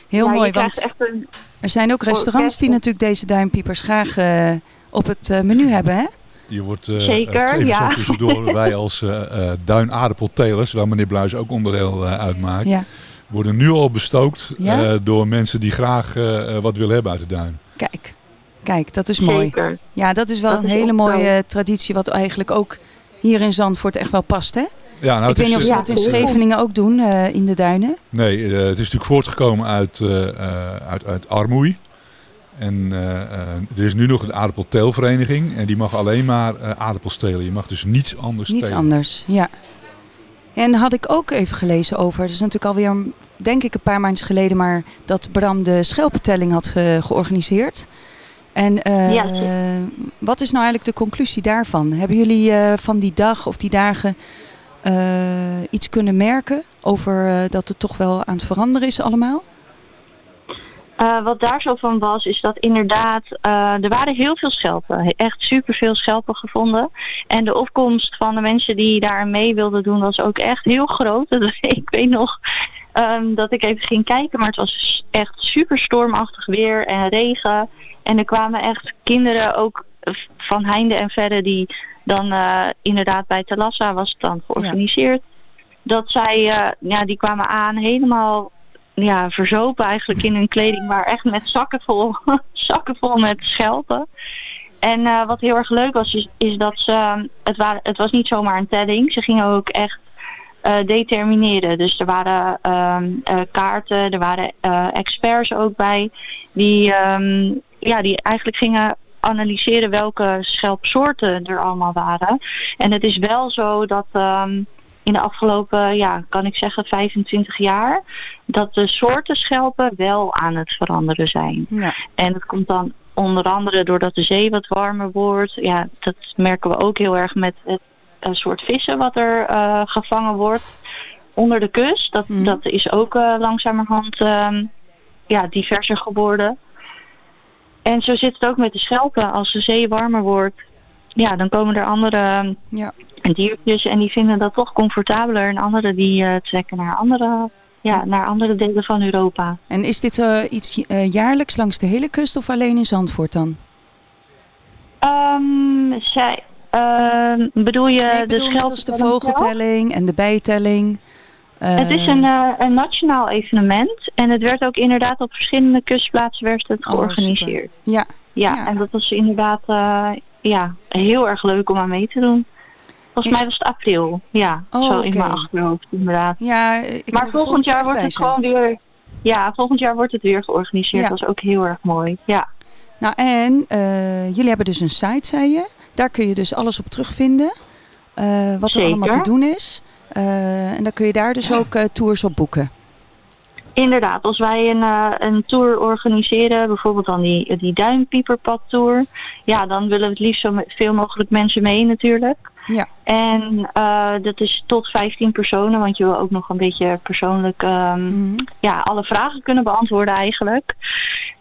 Heel ja, je mooi, want een, er zijn ook restaurants die natuurlijk deze duimpiepers graag eh, op het eh, menu hebben, hè? Je wordt eh, Zeker, even ja. zo tussendoor, wij als eh eh duinaardappeltelers, waar meneer Bluis ook onderdeel eh, uitmaakt, Ja, worden nu al bestookt Ja? eh, door mensen die graag wat willen hebben uit de duin. kijk. Kijk, dat is mooi. zeker. Ja, dat is wel Dat een is hele mooie traditie wat eigenlijk ook hier in Zandvoort echt wel past, hè? Ja, nou, ik het weet is, niet of ze eh, dat in Scheveningen ook doen, eh, in de duinen. Nee, eh, het is natuurlijk voortgekomen uit, eh, eh, uit, uit armoei. En er is nu nog een aardappelteelvereniging en die mag alleen maar eh, aardappels telen. Je mag dus niets anders Niets telen. anders, ja. En had ik ook even gelezen over, dat is natuurlijk alweer, denk ik, een paar maanden geleden, maar dat Bram de schelpentelling had ge- georganiseerd. En eh, Ja. wat is nou eigenlijk de conclusie daarvan? Hebben jullie eh, van die dag of die dagen iets kunnen merken over eh, dat het toch wel aan het veranderen is allemaal? Eh, wat daar zo van was, is dat inderdaad, eh, er waren heel veel schelpen. Echt superveel schelpen gevonden. En de opkomst van de mensen die daar mee wilden doen was ook echt heel groot. ik weet nog ehm, dat ik even ging kijken, maar het was echt super stormachtig weer en regen. En er kwamen echt kinderen ook van heinde en verre die dan eh, inderdaad bij Talassa was het dan georganiseerd. Dat zij, eh, ja, die kwamen aan helemaal ja, verzopen eigenlijk in hun kleding, maar echt met zakken vol, zakken vol met schelpen. En eh, wat heel erg leuk was, is, is dat ze, het, waren, het was niet zomaar een telling, ze gingen ook echt determineren. Dus er waren ehm, eh, kaarten, er waren experts ook bij, die, ehm, ja, die eigenlijk gingen analyseren welke schelpsoorten er allemaal waren. En het is wel zo dat ehm, in de afgelopen, ja, kan ik zeggen, 25 jaar, dat de soorten schelpen wel aan het veranderen zijn. Ja. En dat komt dan onder andere doordat de zee wat warmer wordt. Ja, dat merken we ook heel erg met het een soort vissen wat er eh, gevangen wordt onder de kust. Dat, Mhm. dat is ook eh, langzamerhand ehm, ja, diverser geworden. En zo zit het ook met de schelpen. Als de zee warmer wordt, ja, dan komen er andere Ja. diertjes en die vinden dat toch comfortabeler. En anderen die eh, trekken naar andere, ja, naar andere delen van Europa. En is dit eh, iets eh, jaarlijks langs de hele kust of alleen in Zandvoort dan? Ehm, zij, ehm, bedoel je Nee, de bedoel net schelpen als de vogeltelling en de bijtelling. Het is een, eh, een nationaal evenement en het werd ook inderdaad op verschillende kustplaatsen werd het Oh, georganiseerd. Ja. Ja, en dat was inderdaad eh, ja, heel erg leuk om aan mee te doen. Volgens mij was het april, ja, Oh, zo in mijn achterhoofd inderdaad. Ja, ik maar volgend jaar wordt het gewoon weer, ja, volgend jaar wordt het weer georganiseerd. Ja. Dat is ook heel erg mooi, ja. Nou, en eh, jullie hebben dus een site, zei je. Daar kun je dus alles op terugvinden. eh, wat er allemaal te doen is. Eh, en dan kun je daar dus ook eh, tours op boeken. Inderdaad, als wij een, eh, een tour organiseren, bijvoorbeeld dan die, die duimpieperpad tour, ja, dan willen we het liefst zo veel mogelijk mensen mee natuurlijk. Ja. En eh, dat is tot 15 personen, want je wil ook nog een beetje persoonlijk ehm, Mhm. ja, alle vragen kunnen beantwoorden eigenlijk.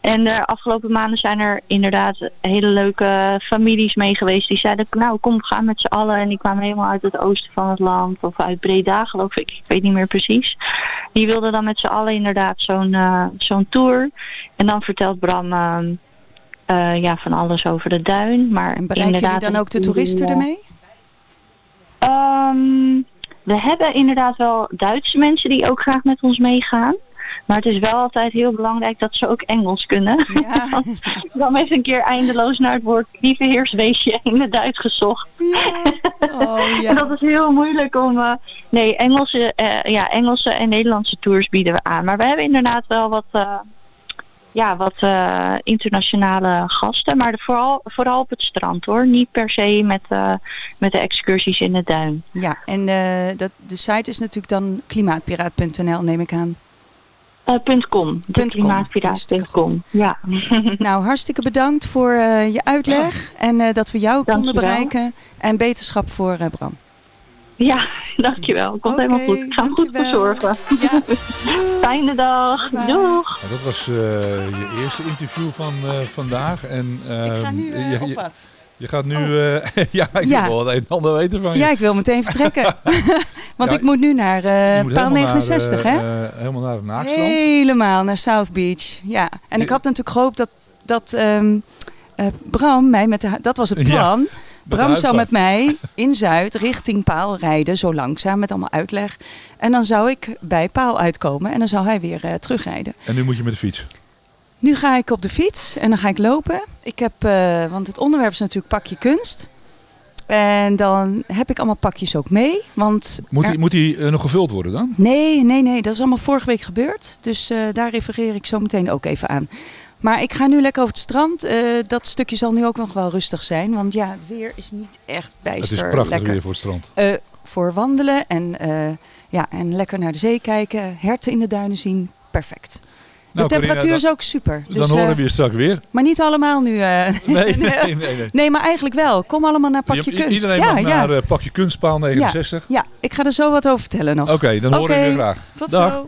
En de afgelopen maanden zijn er inderdaad hele leuke families mee geweest. Die zeiden, nou kom, we gaan met z'n allen. En die kwamen helemaal uit het oosten van het land. Of uit Breda geloof ik, ik weet niet meer precies. Die wilden dan met z'n allen inderdaad zo'n eh, zo'n tour. En dan vertelt Bram ehm, eh, ja, van alles over de duin. Maar En bereiken jullie dan ook de toeristen ermee? Ehm, we hebben inderdaad wel Duitse mensen die ook graag met ons meegaan. Maar het is wel altijd heel belangrijk dat ze ook Engels kunnen. Ja. Dan heeft een keer eindeloos naar het woord lieveheersbeestje in het Duits gezocht. Oh, ja. En dat is heel moeilijk om... eh, nee, Engelse, eh, ja, Engelse en Nederlandse tours bieden we aan. Maar we hebben inderdaad wel wat... eh, ja, wat eh, internationale gasten. Maar de- vooral, vooral op het strand hoor. Niet per se met, eh, met de excursies in de duin. Ja, en eh, dat, de site is natuurlijk dan klimaatpiraat.nl, neem ik aan. .com. Klimaatpiraat.com. Ja. Nou, hartstikke bedankt voor je uitleg en dat we jou konden bereiken. En beterschap voor Bram. Ja, dankjewel. Komt helemaal goed. Ik ga hem goed verzorgen. Fijne dag. Doeg. Nou, dat was eh, je eerste interview van eh, vandaag. En, Ik ga nu ehm, eh, je, op je- pad. Je gaat nu... eh, ja, ik Ja. wil wel het een en ander weten van je. Ja, ik wil meteen vertrekken. Want Ja, ik moet nu naar eh, paal helemaal 69, naar, hè? eh, eh, helemaal naar het Naakstrand. Helemaal naar South Beach. Ja, en ik had natuurlijk gehoopt dat, dat ehm, eh, Bram mij met de... Dat was het Ja, plan. Bram zou met mij in Zuid richting Paal rijden, zo langzaam, met allemaal uitleg. En dan zou ik bij Paal uitkomen en dan zou hij weer eh, terugrijden. En nu moet je met de fiets. Nu ga ik op de fiets en dan ga ik lopen. Ik heb, eh, want het onderwerp is natuurlijk pakje kunst. En dan heb ik allemaal pakjes ook mee. Want Moet er- die, moet die eh, nog gevuld worden dan? Nee, nee, nee. Dat is allemaal vorige week gebeurd. Dus daar refereer ik zo meteen ook even aan. Maar ik ga nu lekker over het strand. Eh, dat stukje zal nu ook nog wel rustig zijn. Want ja, het weer is niet echt bijster Het is prachtig lekker. weer voor het strand. Eh, voor wandelen en, eh, ja, en lekker naar de zee kijken. Herten in de duinen zien. Perfect. De Nou, temperatuur dan- is ook super. Dan Dus, horen eh, we je straks weer. Maar niet allemaal nu. Nee, nee, nee. nee. Nee, maar eigenlijk wel. Kom allemaal naar Pakje Je- Kunst. Iedereen ja, mag ja. naar Pakje Kunstpaal 69. Ja, ja, ik ga er zo wat over vertellen nog. Oké, dan horen we je graag. Tot Dag. zo.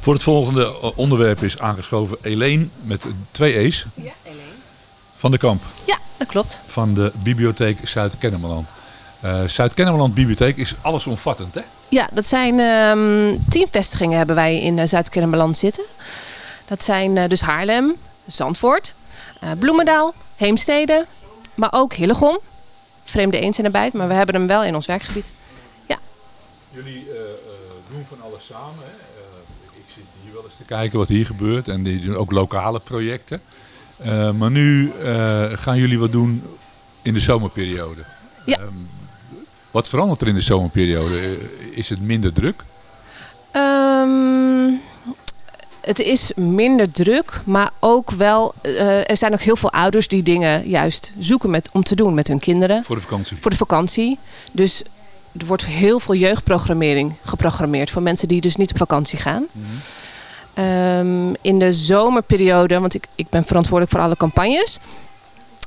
Voor het volgende eh, onderwerp is aangeschoven Eline met twee E's. Ja, Eline. Van de Kamp. Ja, dat klopt. Van de Bibliotheek Zuid-Kennemerland. Eh Zuid-Kennemerland Bibliotheek is allesomvattend, hè? Ja, dat zijn ehm tien vestigingen hebben wij in uh, Zuid-Kennemerland zitten. Dat zijn eh, dus Haarlem, Zandvoort, eh, Bloemendaal, Heemstede, maar ook Hillegom. Vreemde eens in de bijt, maar we hebben hem wel in ons werkgebied. Jullie eh, eh, doen van alles samen. Hè? Te kijken wat hier gebeurt. En die doen ook lokale projecten. Eh, maar nu eh, gaan jullie wat doen in de zomerperiode. Ja. Ehm, wat verandert er in de zomerperiode? Eh, is het minder druk? Ehm, het is minder druk, maar ook wel. er zijn ook heel veel ouders die dingen juist zoeken met, om te doen met hun kinderen. Voor de vakantie. Voor de vakantie. Dus er wordt heel veel jeugdprogrammering geprogrammeerd voor mensen die dus niet op vakantie gaan. Ehm, in de zomerperiode, want ik, ik ben verantwoordelijk voor alle campagnes,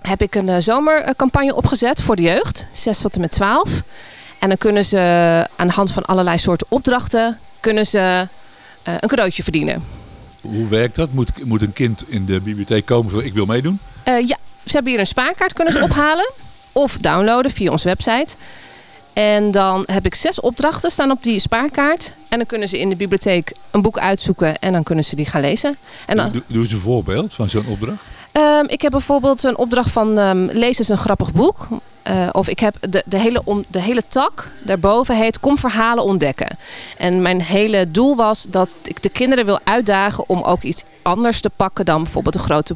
heb ik een eh, zomercampagne opgezet voor de jeugd, 6 tot en met 12. En dan kunnen ze aan de hand van allerlei soorten opdrachten kunnen ze, eh, een cadeautje verdienen. Hoe werkt dat? Moet, moet een kind in de bibliotheek komen van ik wil meedoen? Eh, ja, ze hebben hier een spaarkaart kunnen ze ophalen of downloaden via onze website. En dan heb ik zes opdrachten staan op die spaarkaart. En dan kunnen ze in de bibliotheek een boek uitzoeken en dan kunnen ze die gaan lezen. En dan, Doe, doe eens een voorbeeld van zo'n opdracht. Ehm, ik heb bijvoorbeeld een opdracht van ehm, lees eens een grappig boek. Eh, of ik heb de, de, hele om, de hele tak daarboven heet Kom verhalen ontdekken. En mijn hele doel was dat ik de kinderen wil uitdagen om ook iets anders te pakken dan bijvoorbeeld een grote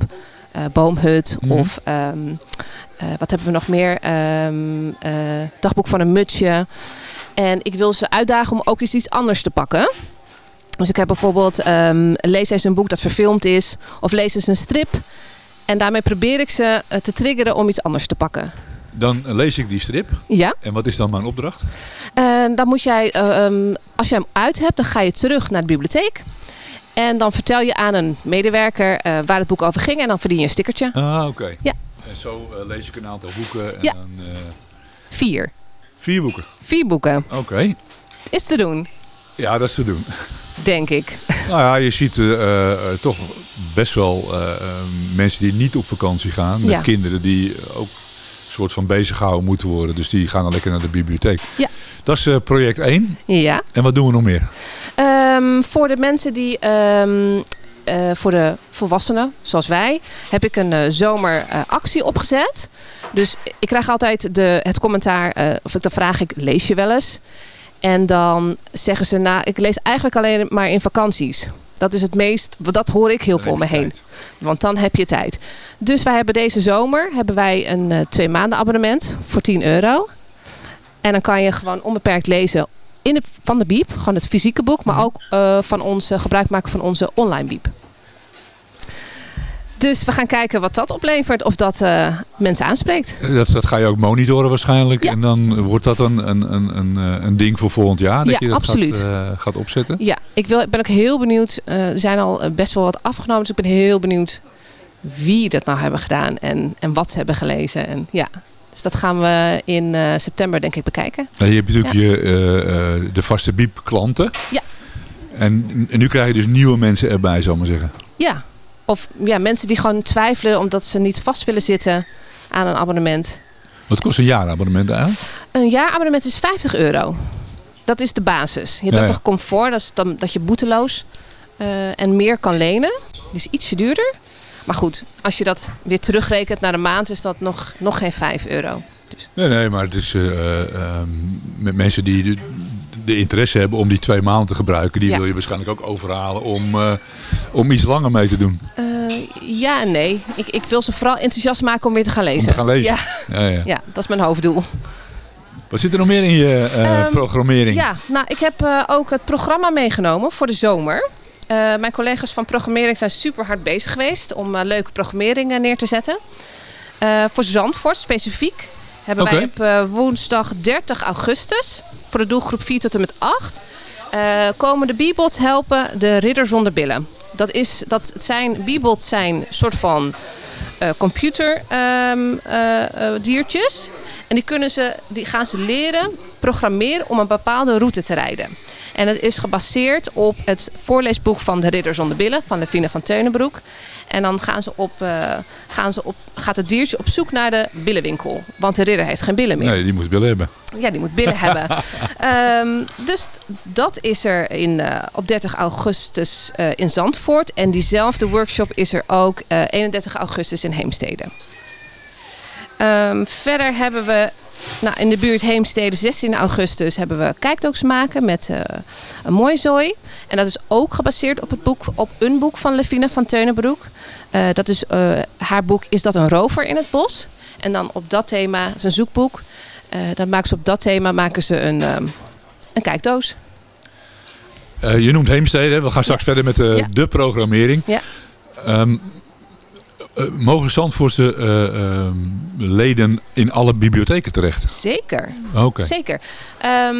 eh, boomhut. Mhm. Of ehm, eh, wat hebben we nog meer? Ehm, eh, dagboek van een mutsje. En ik wil ze uitdagen om ook eens iets anders te pakken. Dus ik heb bijvoorbeeld ehm, lees eens een boek dat verfilmd is. Of lees eens een strip. En daarmee probeer ik ze te triggeren om iets anders te pakken. Dan lees ik die strip. Ja. En wat is dan mijn opdracht? Dan moet jij, als je hem uit hebt, dan ga je terug naar de bibliotheek. En dan vertel je aan een medewerker eh, waar het boek over ging. En dan verdien je een stickertje. Ah, oké. Ja. En zo eh, lees ik een aantal boeken. En Ja. dan, eh, Vier. vier boeken. Vier boeken. Oké. Is te doen, Ja, dat is te doen. denk ik. Nou ja, je ziet toch best wel mensen die niet op vakantie gaan. Met Ja. kinderen die ook soort van bezig gehouden moeten worden. Dus die gaan dan lekker naar de bibliotheek. Ja. Dat is eh, project 1. Ja. En wat doen we nog meer? Ehm, voor de mensen die, ehm, eh, voor de volwassenen zoals wij, heb ik een eh, zomeractie opgezet. Dus ik krijg altijd de, het commentaar, of ik, dan vraag ik, lees je wel eens? En dan zeggen ze, nou, ik lees eigenlijk alleen maar in vakanties. Dat is het meest, dat hoor ik heel veel om me heen. Want dan heb je tijd. Dus wij hebben deze zomer hebben wij een eh, twee maanden abonnement voor 10 euro. En dan kan je gewoon onbeperkt lezen in de, van de Biep, gewoon het fysieke boek, maar ook eh, van onze, gebruik maken van onze online Biep. Dus we gaan kijken wat dat oplevert, of dat eh, mensen aanspreekt. Dat, dat ga je ook monitoren waarschijnlijk. Ja. En dan wordt dat een, een, een, een, eh, een ding voor volgend jaar. Dat Ja, je dat absoluut. Gaat, eh, gaat opzetten. Ja, ik wil, ben ook heel benieuwd. eh, er zijn al eh, best wel wat afgenomen, dus ik ben heel benieuwd wie dat nou hebben gedaan en, en wat ze hebben gelezen. En, ja. Dus dat gaan we in eh, september denk ik bekijken. Nou, je hebt natuurlijk Ja. je, eh, eh, de vaste biep klanten. Ja. En, en nu krijg je dus nieuwe mensen erbij, zal ik maar zeggen. Ja. Of ja, mensen die gewoon twijfelen omdat ze niet vast willen zitten aan een abonnement. Wat kost een jaarabonnement eigenlijk? Een jaarabonnement is 50 euro. Dat is de basis. Je hebt Ja, ook ja. nog comfort, dat is dan dat je boeteloos eh, en meer kan lenen. Die is ietsje duurder. Maar goed, als je dat weer terugrekent naar de maand, is dat nog, nog geen 5 euro. Nee, nee, maar het is eh, eh, ehm, met mensen die de, interesse hebben om die twee maanden te gebruiken, die Ja. wil je waarschijnlijk ook overhalen om, eh, om iets langer mee te doen. Eh, ja en nee. Ik, ik wil ze vooral enthousiast maken om weer te gaan lezen. Om te gaan lezen. Ja, Ja, ja. ja dat is mijn hoofddoel. Wat zit er nog meer in je eh, Ehm, programmering? Ja, nou, ik heb ook het programma meegenomen voor de zomer. Mijn collega's van programmering zijn super hard bezig geweest om leuke programmering eh, neer te zetten. Voor Zandvoort specifiek hebben wij op woensdag 30 augustus voor de doelgroep 4 tot en met 8 eh, komen de Bebots helpen de ridder zonder billen. Dat, is, dat zijn, Bebots zijn soort van eh, computer ehm, eh. En die, kunnen ze, die gaan ze leren programmeren om een bepaalde route te rijden. En het is gebaseerd op het voorleesboek van De Ridder zonder Billen van Levine van Teunenbroek. En dan gaan ze op, eh, gaan ze op, gaat het diertje op zoek naar de billenwinkel. Want de ridder heeft geen billen meer. Nee, die moet willen hebben. Ja, die moet billen hebben. Ehm, dus dat is er in, eh, op 30 augustus eh, in Zandvoort. En diezelfde workshop is er ook eh, 31 augustus in Heemstede. Ehm, verder hebben we nou, in de buurt Heemstede 16 augustus hebben we kijkdoks maken met eh, een mooi zooi. En dat is ook gebaseerd op, het boek, op een boek van Levine van Teunenbroek. Eh, dat is eh, haar boek Is dat een rover in het bos? En dan op dat thema, een zoekboek. Dan maken ze op dat thema maken ze een, ehm, een kijkdoos. Je noemt Heemstede, we gaan straks verder met Ja. de programmering. Ja. Ehm, eh, mogen Zandvoortse eh, ehm, leden in alle bibliotheken terecht? Zeker. Oké. Zeker. Ehm,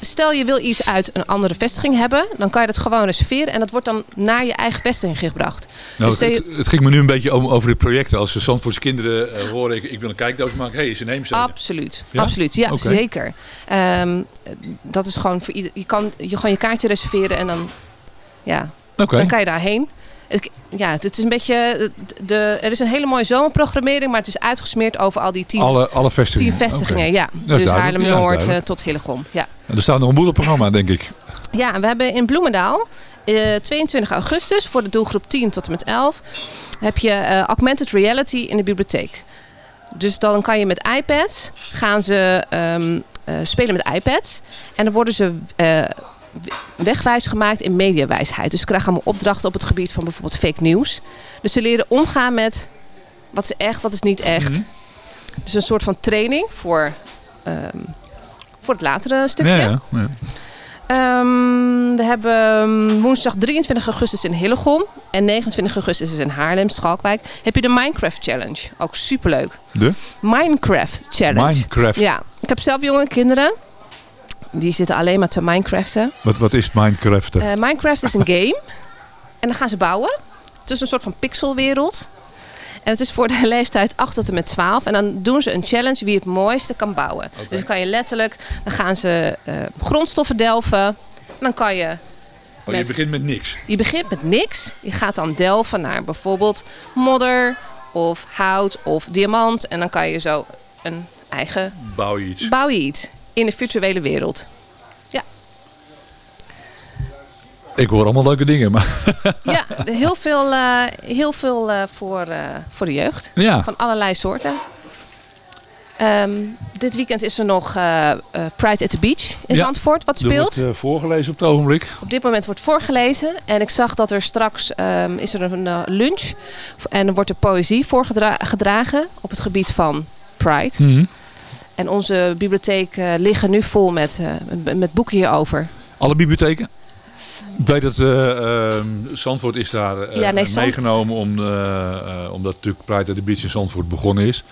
stel je wil iets uit een andere vestiging hebben, dan kan je dat gewoon reserveren en dat wordt dan naar je eigen vestiging gebracht. Nou, dus het, het ging me nu een beetje om, over dit project. Als de Zandvoortse kinderen eh, horen, ik, ik wil een kijkdoos maken. Hé, hey, is een Heemstede. Absoluut, Ja? absoluut. Ja, zeker. Ehm, dat is gewoon voor ieder. Je kan je gewoon je kaartje reserveren en dan, ja, dan kan je daarheen. Het, ja, het is een beetje. De, er is een hele mooie zomerprogrammering, maar het is uitgesmeerd over al die tien, Alle- alle vestigingen. tien vestigingen. Ja, Dat dus. Haarlem Noord duidelijk. tot Hillegom. Ja. En er staat nog een boel op het programma, denk ik. Ja, we hebben in Bloemendaal, eh, 22 augustus, voor de doelgroep 10 tot en met 11, heb je eh, augmented reality in de bibliotheek. Dus dan kan je met iPads, gaan ze ehm, eh, spelen met iPads. En dan worden ze eh, wegwijs gemaakt in mediawijsheid. Dus ze krijgen allemaal opdrachten op het gebied van bijvoorbeeld fake news. Dus ze leren omgaan met wat is echt, wat is niet echt. Dus een soort van training voor, ehm, voor het latere stukje. Ja, ja, ja. Ehm, we hebben um, woensdag 23 augustus in Hillegom en 29 augustus is in Haarlem, Schalkwijk. Heb je de Minecraft Challenge. Ook superleuk. De? Minecraft Challenge. Minecraft. Ja, ik heb zelf jonge kinderen. Die zitten alleen maar te Minecraften. Wat, wat is Minecraft? Eh, Minecraft is een game. En dan gaan ze bouwen. Het is een soort van pixelwereld. En het is voor de leeftijd 8 tot en met 12. En dan doen ze een challenge wie het mooiste kan bouwen. Dus dan kan je letterlijk, dan gaan ze eh, grondstoffen delven. En dan kan je Oh, je begint met niks. je begint met niks. Je gaat dan delven naar bijvoorbeeld modder of hout of diamant. En dan kan je zo een eigen Bouw je iets. bouw je iets in de virtuele wereld. Ja, Ik hoor allemaal leuke dingen, maar ja heel veel, eh, heel veel eh, voor, eh, voor de jeugd. Ja. Van allerlei soorten. Ehm, dit weekend is er nog eh, eh, Pride at the Beach in Ja. Zandvoort wat er speelt. wordt eh, voorgelezen op het ogenblik. Op dit moment wordt voorgelezen. En ik zag dat er straks ehm, is er een lunch. En er wordt er poëzie voorgedragen op het gebied van Pride. Mhm. En onze bibliotheek eh, liggen nu vol met, eh, met- met boeken hierover. Alle bibliotheken? Ik weet dat ehm, Zandvoort is daar Ja, nee, Zand- meegenomen om, eh, omdat natuurlijk Pride at the Beach in Zandvoort begonnen is.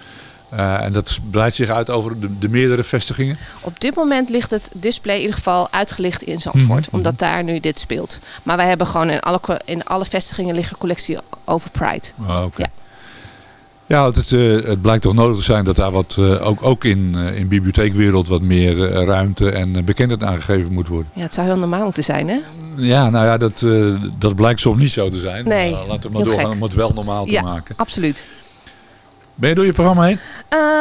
En dat breidt zich uit over de, de meerdere vestigingen. Op dit moment ligt het display in ieder geval uitgelicht in Zandvoort. Mhm. Omdat daar nu dit speelt. Maar wij hebben gewoon in alle, in alle vestigingen liggen collectie over Pride. Ah, oké. Ja. Ja, het, het, eh, het blijkt toch nodig te zijn dat daar wat, eh, ook, ook in, eh, in bibliotheekwereld wat meer ruimte en bekendheid aangegeven moet worden. Ja, het zou heel normaal moeten zijn, hè? Ja, nou ja, dat, dat blijkt soms niet zo te zijn. Nee, laten we maar doorgaan gek. om het wel normaal te ja, maken. absoluut. Ben je door je programma heen?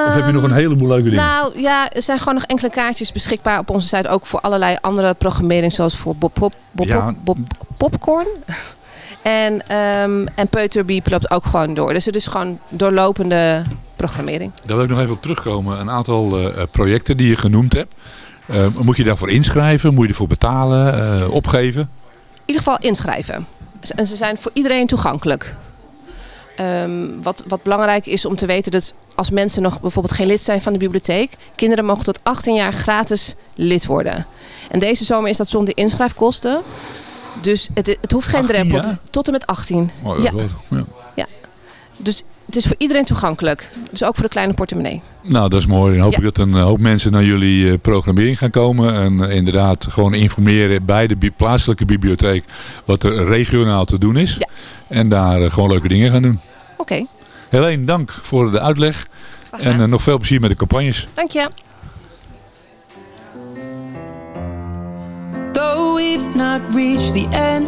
Of heb je nog een heleboel leuke dingen? Nou ja, er zijn gewoon nog enkele kaartjes beschikbaar op onze site. Ook voor allerlei andere programmering, zoals voor Bob, Ja. Bob- Popcorn. En, ehm en Peuterbiep loopt ook gewoon door. Dus het is gewoon doorlopende programmering. Daar wil ik nog even op terugkomen. Een aantal eh, eh, projecten die je genoemd hebt. Eh, moet je daarvoor inschrijven? Moet je ervoor betalen? eh, opgeven? In ieder geval inschrijven. En ze zijn voor iedereen toegankelijk. Ehm, wat, wat belangrijk is om te weten dat als mensen nog bijvoorbeeld geen lid zijn van de bibliotheek, kinderen mogen tot 18 jaar gratis lid worden. En deze zomer is dat zonder inschrijfkosten. Dus het, het hoeft geen 18 drempel. Tot en met 18. Oh, dat ja. wel- ja. ja. Dus het is voor iedereen toegankelijk. Dus ook voor de kleine portemonnee. Nou, dat is mooi. Dan hoop Ja. ik dat een hoop mensen naar jullie eh, programmering gaan komen. En eh, inderdaad gewoon informeren bij de bi- plaatselijke bibliotheek wat er regionaal te doen is. En daar eh, gewoon leuke dingen gaan doen. Oké, Helene, dank voor de uitleg. En nog veel plezier met de campagnes. dank je. Though we've not reached the end,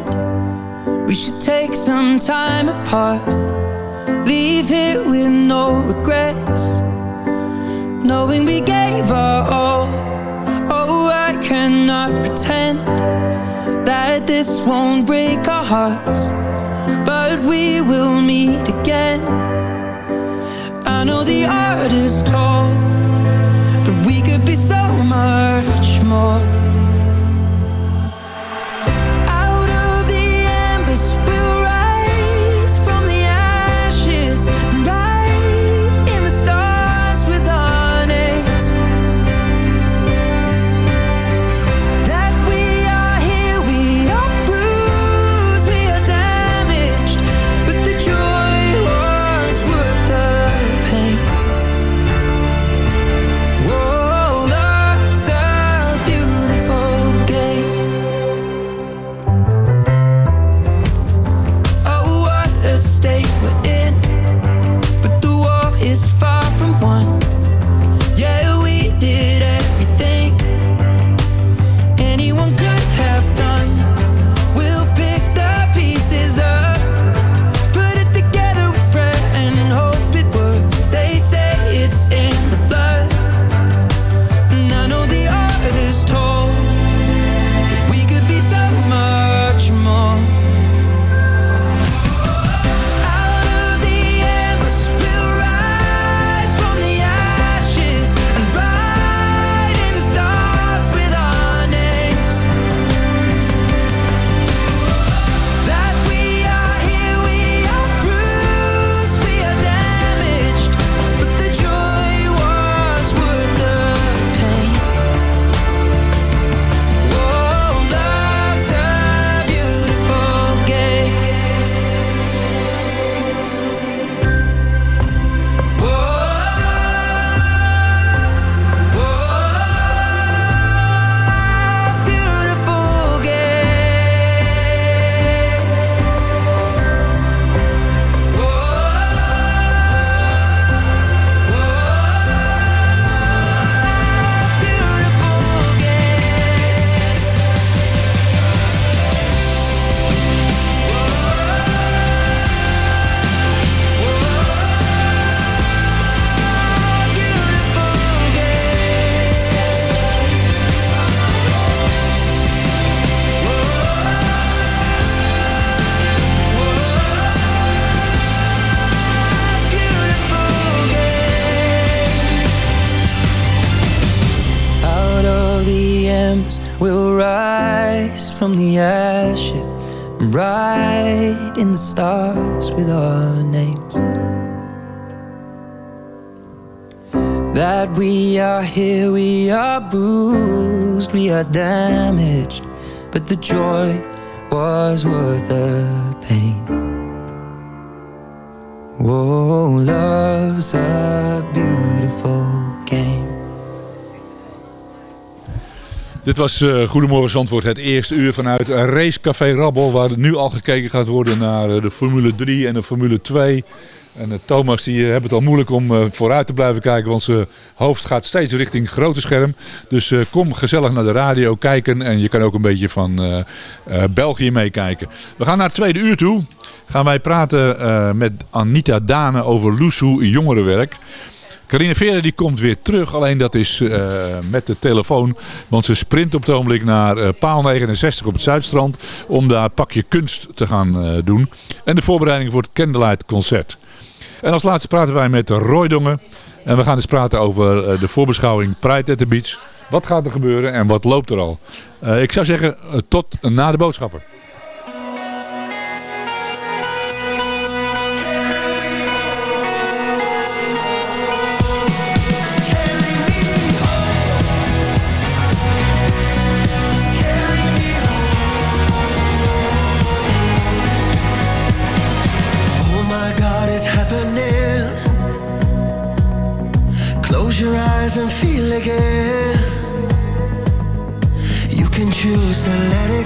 we should take some time apart. Leave here with no regrets, knowing we gave our all. Oh, I cannot pretend that this won't break our hearts, but we will meet again. I know the art is tall, but we could be so much more. That we are here, we are bruised, we are damaged, but the joy was worth the pain. Whoa, love's a beautiful game. Dit was eh, Goedemorgen Zandvoort, het eerste uur vanuit Racecafé Rabbel. Waar nu al gekeken gaat worden naar eh, de Formule 3 en de Formule 2. En eh, Thomas die eh, hebben het al moeilijk om eh, vooruit te blijven kijken, want zijn hoofd gaat steeds richting grote scherm. Dus kom gezellig naar de radio kijken en je kan ook een beetje van België meekijken. We gaan naar het tweede uur toe. Gaan wij praten met Anita Dane over Loeshoe jongerenwerk. Carine Veren die komt weer terug, alleen dat is met de telefoon. Want ze sprint op het ogenblik naar paal 69 op het Zuidstrand om daar pakje kunst te gaan doen. En de voorbereiding voor het Candlelight Concert. En als laatste praten wij met Roy Dongen. En we gaan eens praten over eh, de voorbeschouwing Pride at the Beach. Wat gaat er gebeuren en wat loopt er al? Eh, ik zou zeggen, eh, tot na de boodschappen.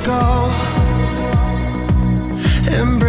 go. Embrace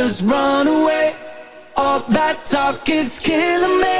just run away. All that talk is killing me.